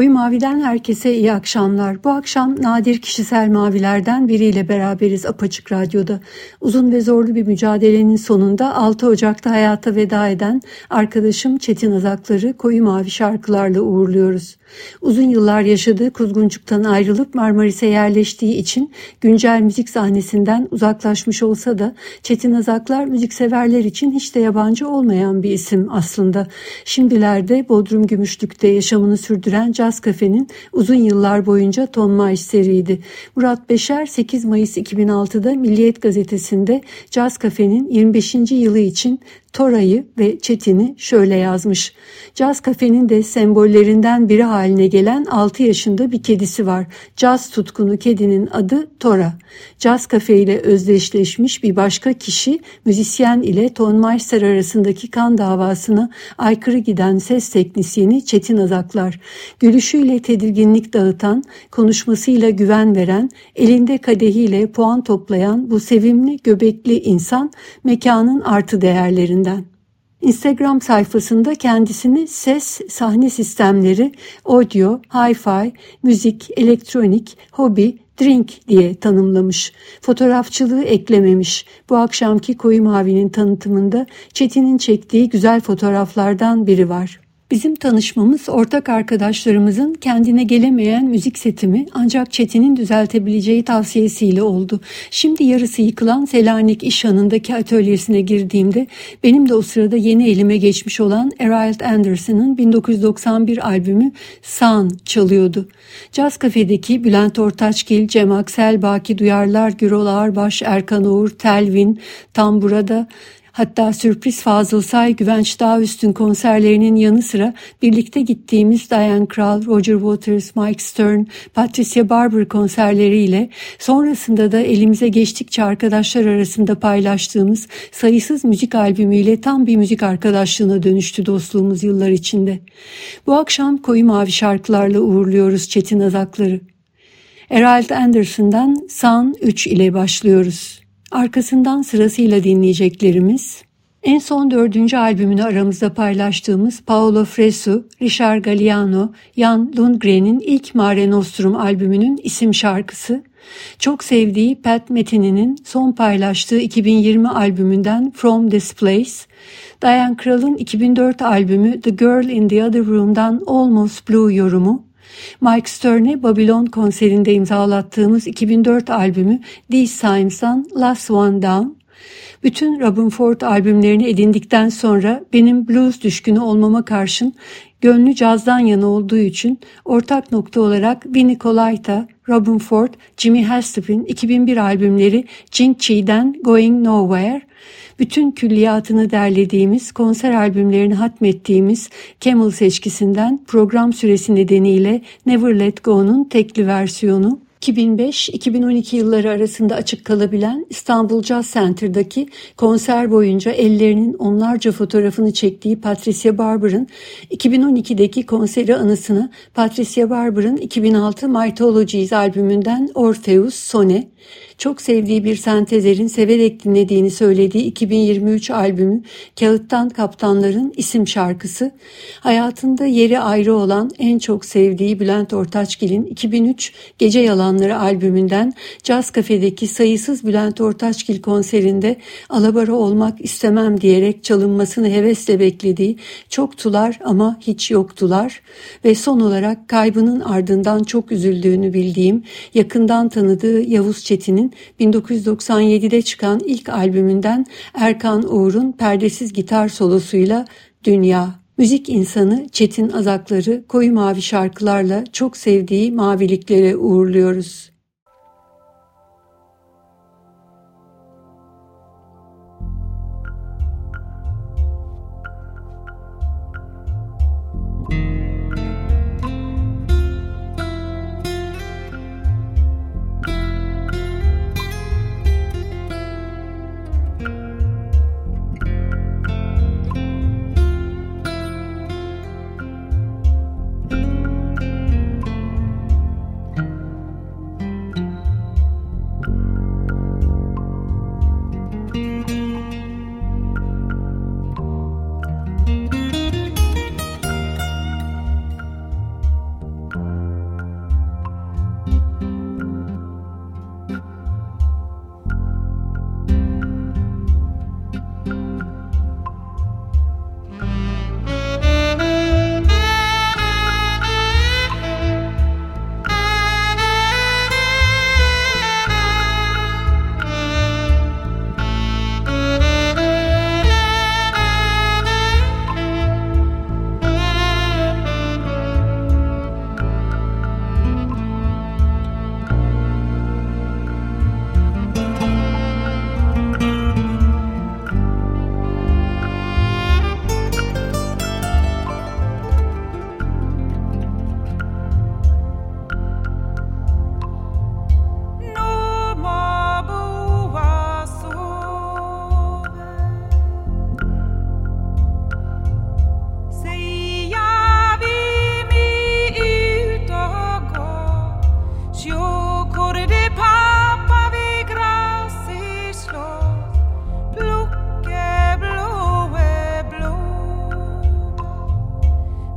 Koyu Mavi'den herkese iyi akşamlar. Bu akşam nadir kişisel mavilerden biriyle beraberiz Apaçık Radyo'da. Uzun ve zorlu bir mücadelenin sonunda 6 Ocak'ta hayata veda eden arkadaşım Çetin Azaklar'ı Koyu Mavi şarkılarla uğurluyoruz. Uzun yıllar yaşadığı Kuzguncuk'tan ayrılıp Marmaris'e yerleştiği için güncel müzik sahnesinden uzaklaşmış olsa da Çetin Azaklar müzikseverler için hiç de yabancı olmayan bir isim aslında. Şimdilerde Bodrum Gümüşlük'te yaşamını sürdüren Caz Cafe'nin uzun yıllar boyunca tonma işleriydi. Murat Beşer 8 Mayıs 2006'da Milliyet Gazetesi'nde Caz Cafe'nin 25. yılı için Tora'yı ve Çetin'i şöyle yazmış. Caz kafenin de sembollerinden biri haline gelen 6 yaşında bir kedisi var. Caz tutkunu kedinin adı Tora. Caz kafe ile özdeşleşmiş bir başka kişi müzisyen ile Tonmeister arasındaki kan davasına aykırı giden ses teknisyeni Çetin Azaklar. Gülüşüyle tedirginlik dağıtan, konuşmasıyla güven veren, elinde kadehiyle puan toplayan bu sevimli göbekli insan mekanın artı değerlerinde üzerinden. Instagram sayfasında kendisini ses, sahne sistemleri, audio, hi-fi, müzik, elektronik, hobi, drink diye tanımlamış. Fotoğrafçılığı eklememiş. Bu akşamki Koyu Mavi'nin tanıtımında Çetin'in çektiği güzel fotoğraflardan biri var. Bizim tanışmamız ortak arkadaşlarımızın kendine gelemeyen müzik setimi ancak Çetin'in düzeltebileceği tavsiyesiyle oldu. Şimdi yarısı yıkılan Selanik iş yanındaki atölyesine girdiğimde benim de o sırada yeni elime geçmiş olan Erald Anderson'ın 1991 albümü San çalıyordu. Caz kafedeki Bülent Ortaçgil, Cem Aksel, Baki Duyarlar, Gürol Ağırbaş, Erkan Oğur, Telvin, tam burada. Hatta sürpriz Fazıl Say, Güvenç Dağüstün konserlerinin yanı sıra birlikte gittiğimiz Diane Krall, Roger Waters, Mike Stern, Patricia Barber konserleriyle sonrasında da elimize geçtikçe arkadaşlar arasında paylaştığımız sayısız müzik albümüyle tam bir müzik arkadaşlığına dönüştü dostluğumuz yıllar içinde. Bu akşam koyu mavi şarkılarla uğurluyoruz Çetin Azakları. Erald Anderson'dan San 3 ile başlıyoruz. Arkasından sırasıyla dinleyeceklerimiz en son dördüncü albümünü aramızda paylaştığımız Paolo Fresu, Richard Galliano, Jan Lundgren'in ilk Mare Nostrum albümünün isim şarkısı, çok sevdiği Pat Metin'in son paylaştığı 2020 albümünden From This Place, Diane Krall'ın 2004 albümü The Girl in the Other Room'dan Almost Blue yorumu, Mike Stern'e Babylon konserinde imzalattığımız 2004 albümü These Times'dan Last One Down, bütün Robin Ford albümlerini edindikten sonra benim blues düşkünü olmama karşın gönlü cazdan yana olduğu için ortak nokta olarak Vinnie Colaiuta, Robin Ford, Jimmy Hastup'in 2001 albümleri Jing Chi'den Going Nowhere, bütün külliyatını derlediğimiz, konser albümlerini hatmettiğimiz Camel seçkisinden program süresi nedeniyle Never Let Go'nun tekli versiyonu 2005-2012 yılları arasında açık kalabilen İstanbul Jazz Center'daki konser boyunca ellerinin onlarca fotoğrafını çektiği Patricia Barber'ın 2012'deki konseri anısını Patricia Barber'ın 2006 Mythologies albümünden Orpheus Sone, çok sevdiği bir sentezerin severek dinlediğini söylediği 2023 albümü Kağıttan Kaptanların isim şarkısı, hayatında yeri ayrı olan en çok sevdiği Bülent Ortaçgil'in 2003 Gece Yalanları albümünden Caz Kafe'deki sayısız Bülent Ortaçgil konserinde alabara olmak istemem diyerek çalınmasını hevesle beklediği Çoktular ama hiç yoktular ve son olarak kaybının ardından çok üzüldüğünü bildiğim yakından tanıdığı Yavuz Çetin'in 1997'de çıkan ilk albümünden Erkan Uğur'un perdesiz gitar solosuyla Dünya Müzik insanı Çetin Azakları koyu mavi şarkılarla çok sevdiği maviliklere uğurluyoruz.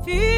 feel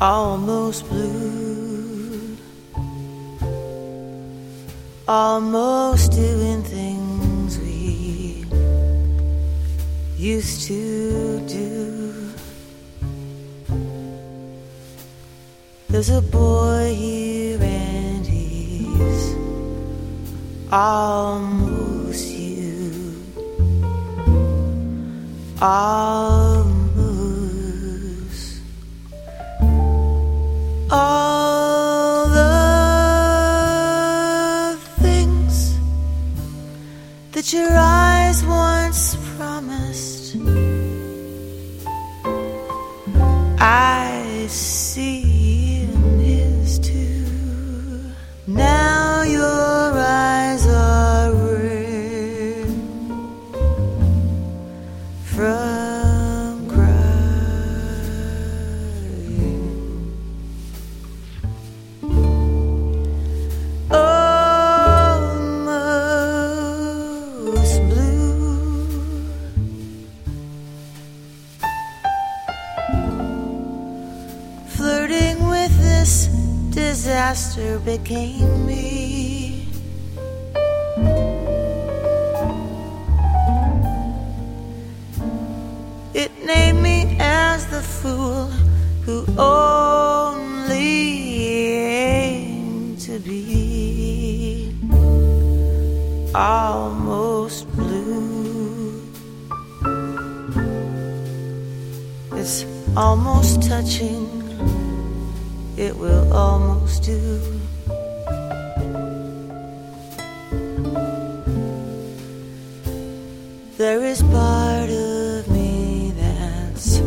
almost blue, almost doing things we used to do. There's a boy here and he's almost you. Almost all became me. It named me as the fool who only aimed to be almost blue. It's almost touching, it will almost do. There is part of me that's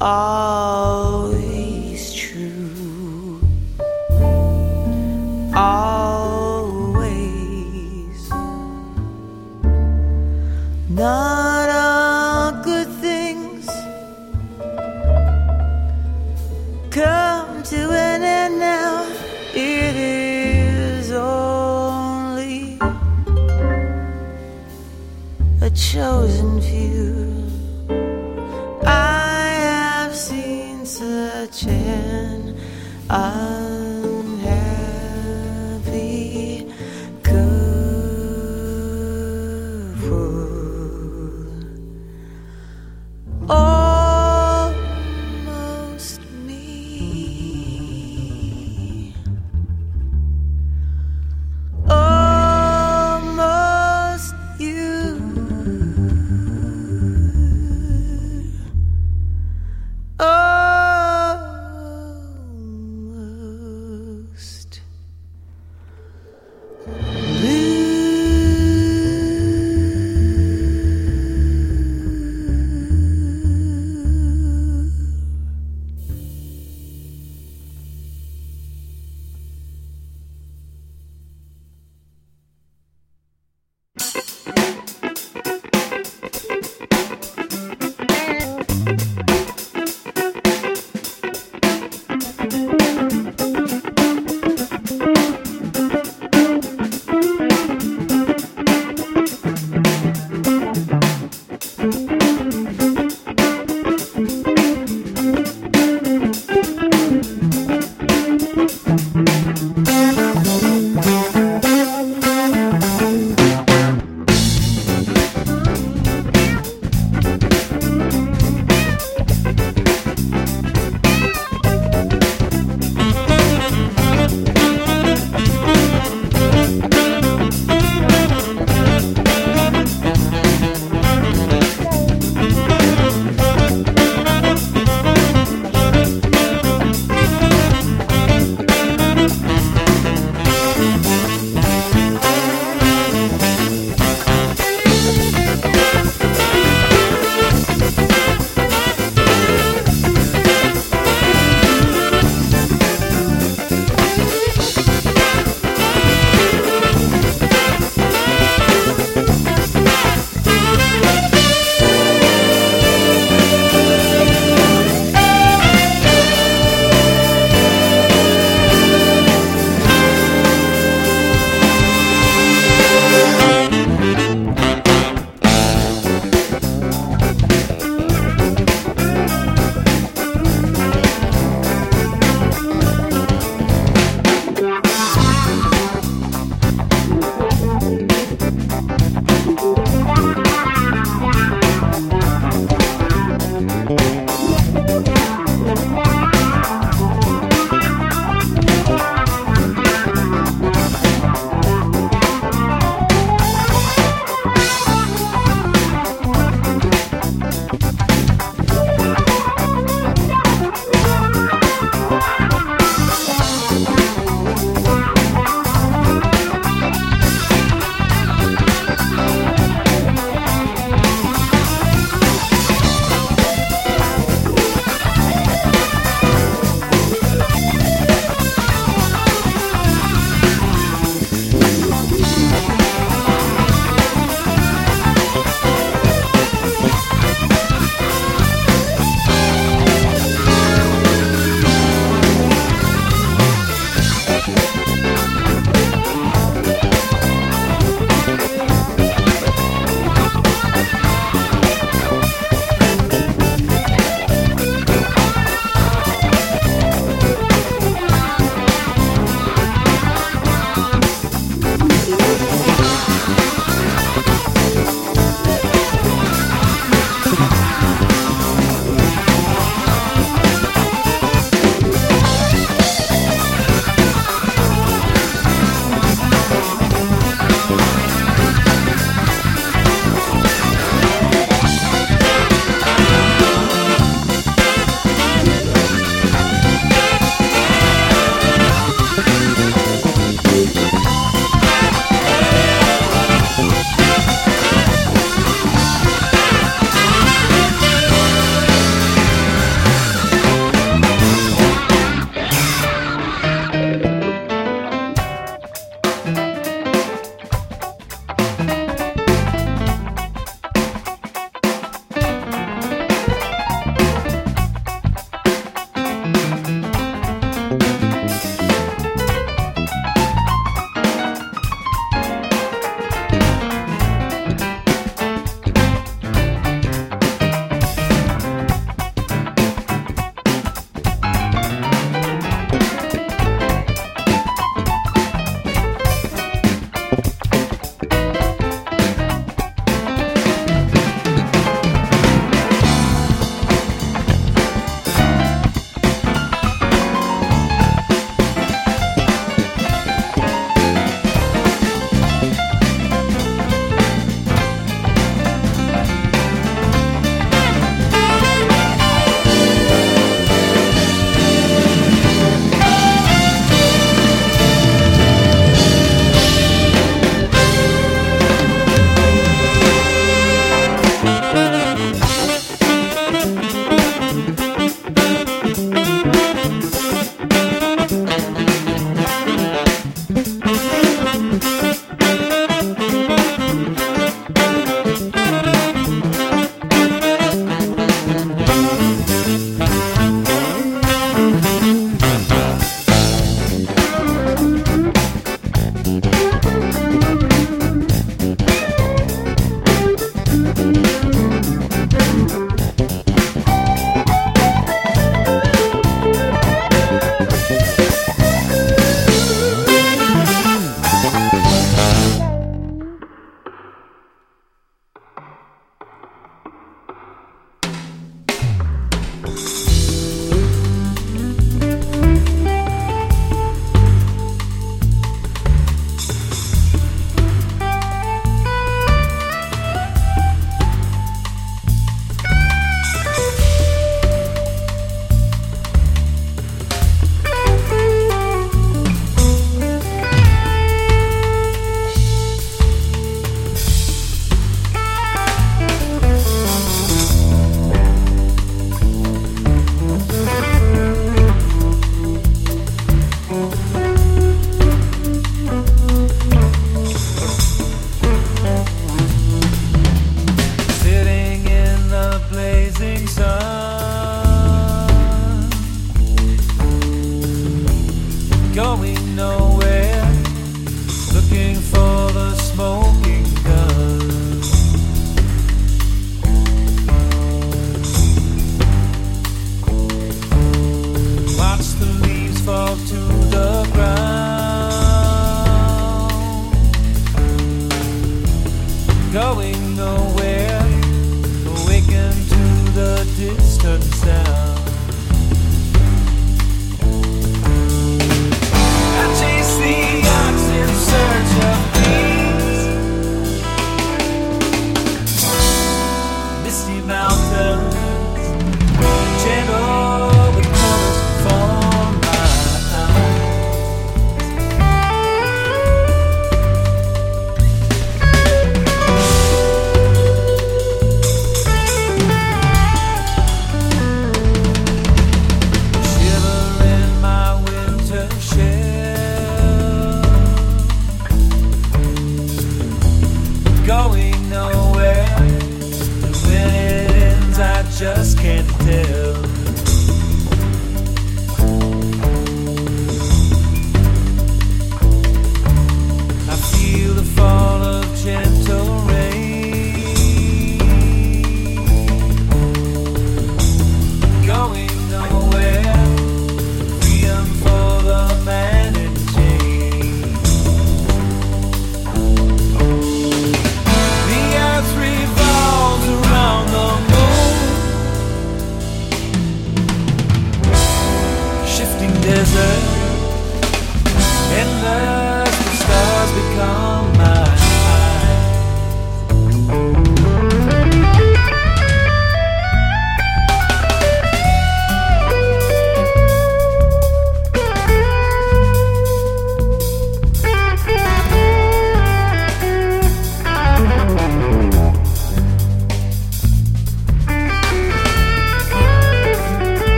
always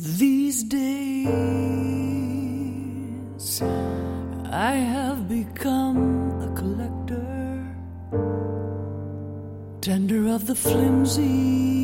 These days I have become a collector, tender of the flimsy,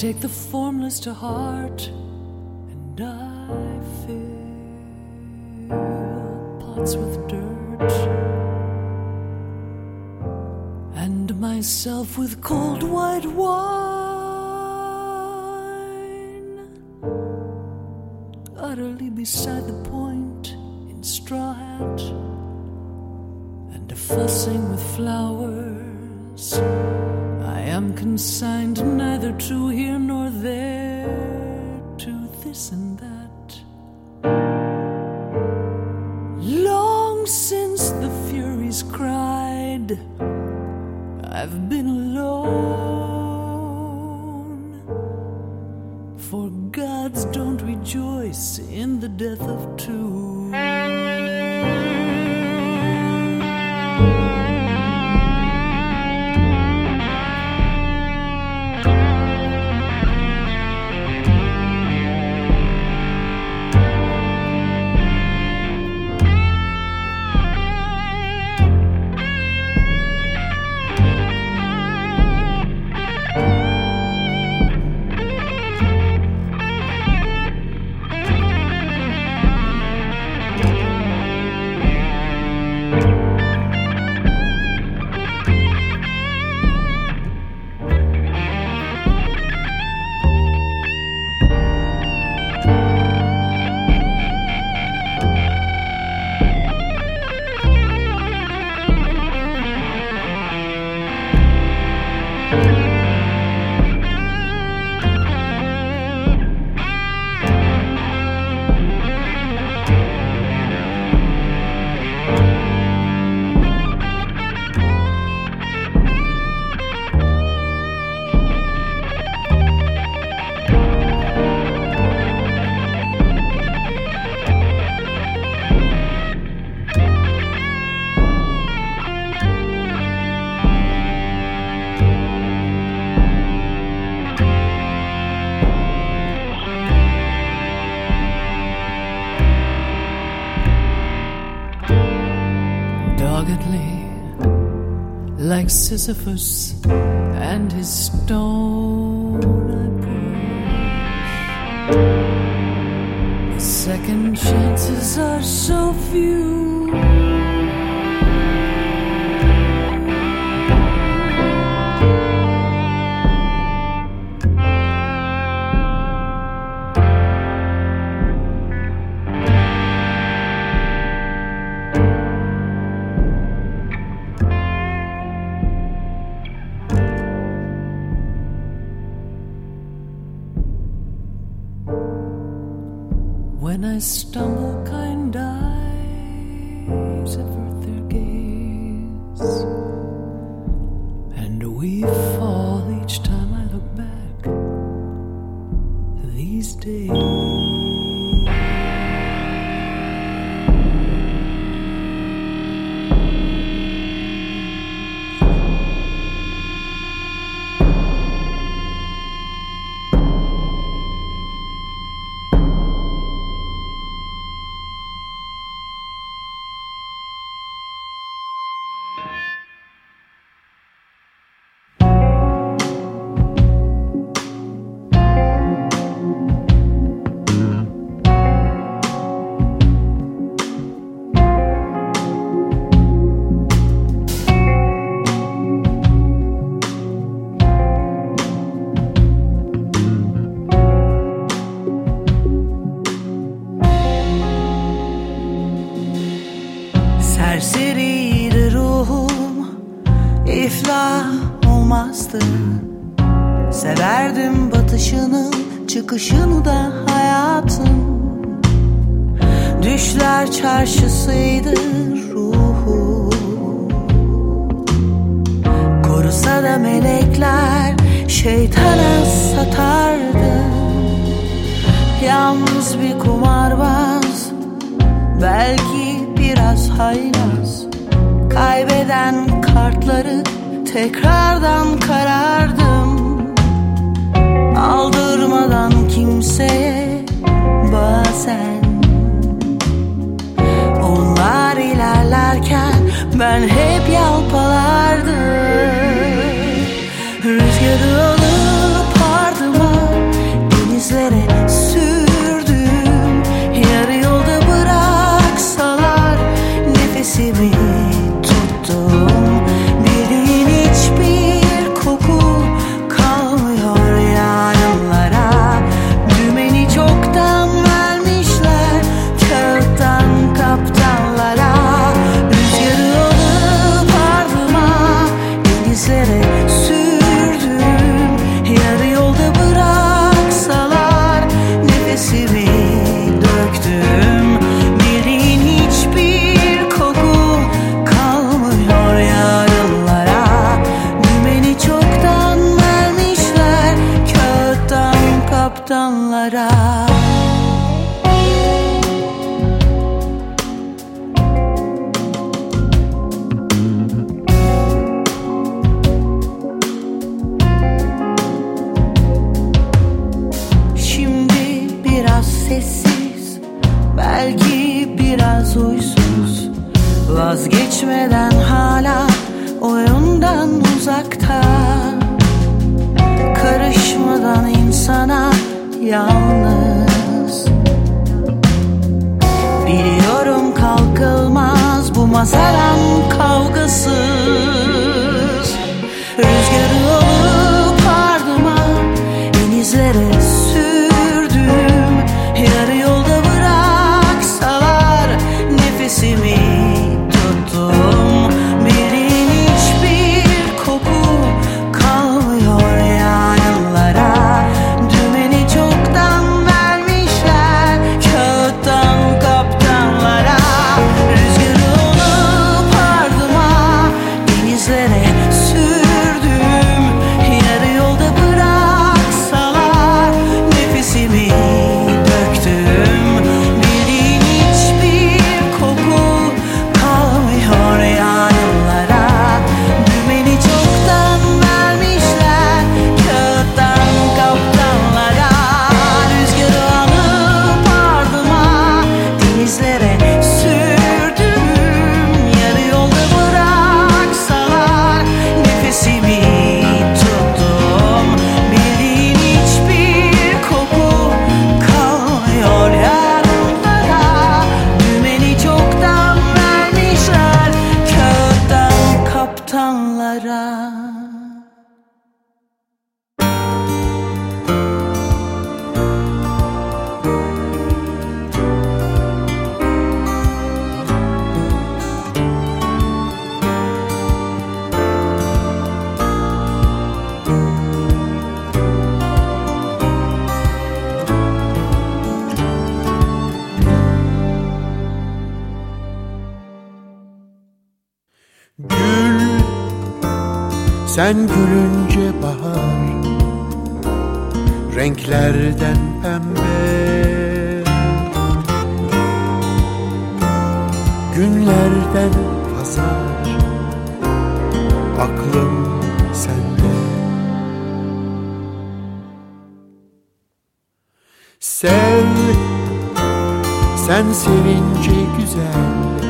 take the formless to heart and I fill pots with dirt and myself with cold white wine. Utterly beside Sisyphus and his stone I push. Second chances are so stop. Yalnız bir kumarbaz Belki biraz haylaz. Kaybeden kartları tekrardan karardım. Aldırmadan kimseye bazen. Onlar ilerlerken ben hep yalpalardım yalnız. Biliyorum kalkılmaz bu masaran kavgası. Sen gülünce bahar Renklerden pembe. Günlerden pazar Aklım sende. Sev Sen sevince güzel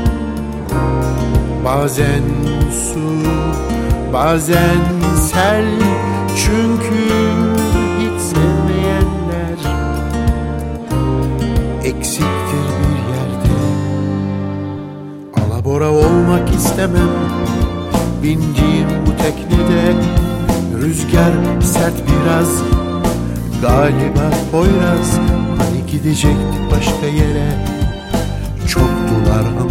Bazen su Bazen sel Çünkü hiç sevmeyenler Eksiktir bir yerde. Alabora olmak istemem Bindiğim bu teknede Rüzgar sert biraz. Galiba Poyraz Hani gidecekti başka yere. Çoktular ama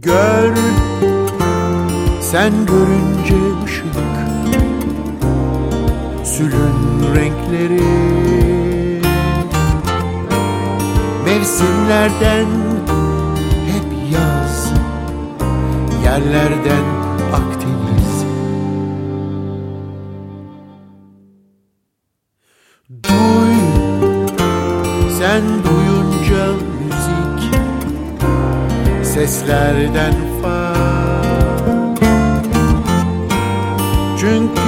Gör sen görünce ışık Sülün renkleri. Mevsimlerden hep yaz Yerlerden seslerden fark Çünkü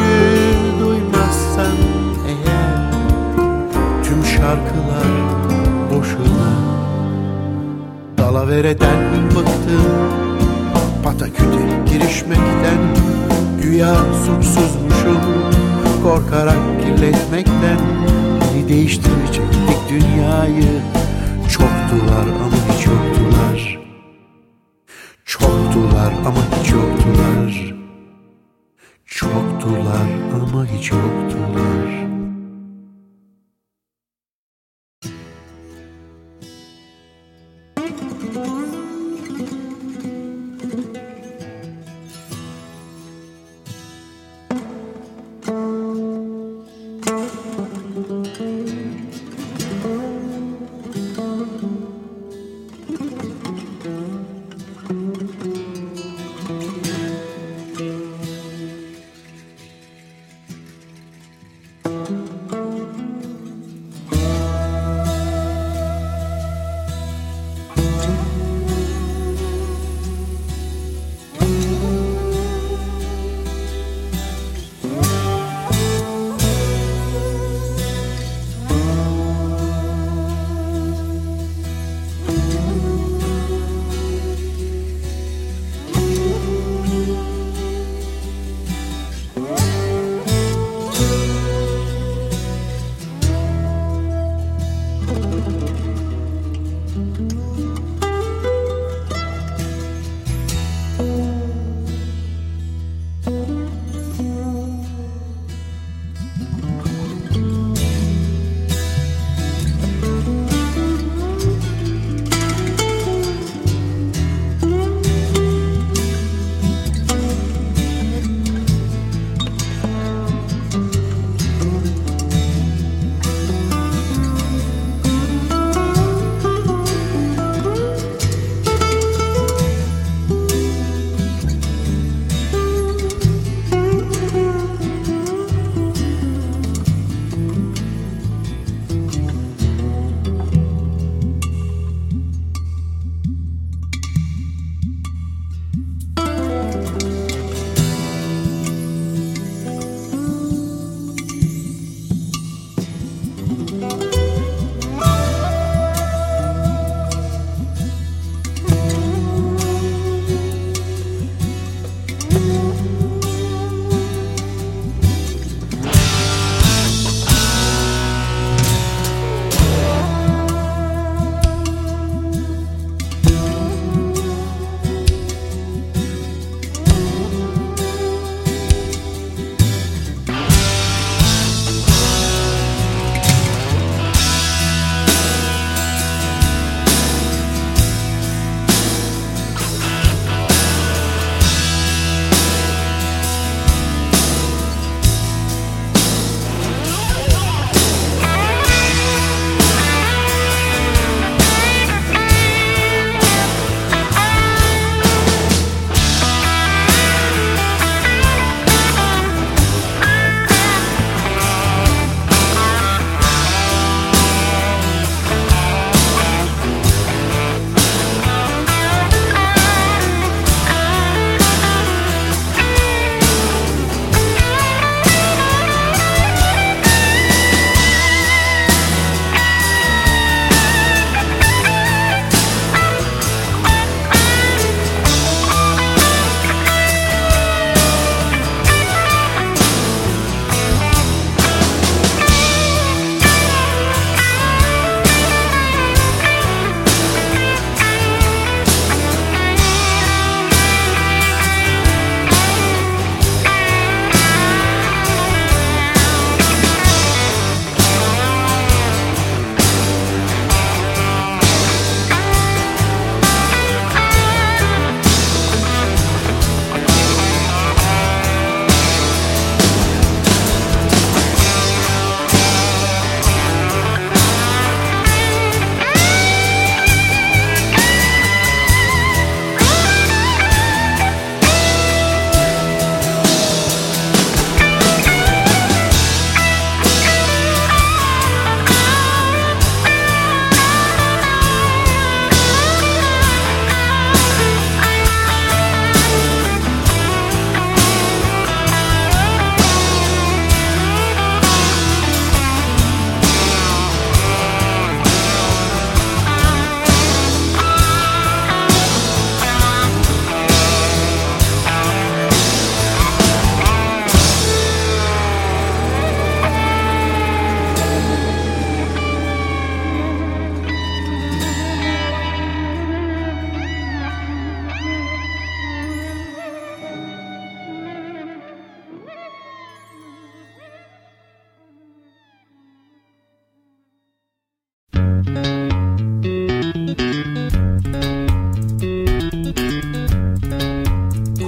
duymazsan eğer tüm şarkılar boşuna. Dalavereden bıktım pataküte girişmekten Güya suçsuzmuşum. Korkarak kirletmekten Beni değiştirecektik dünyayı. Çoktular ama hiç yoktular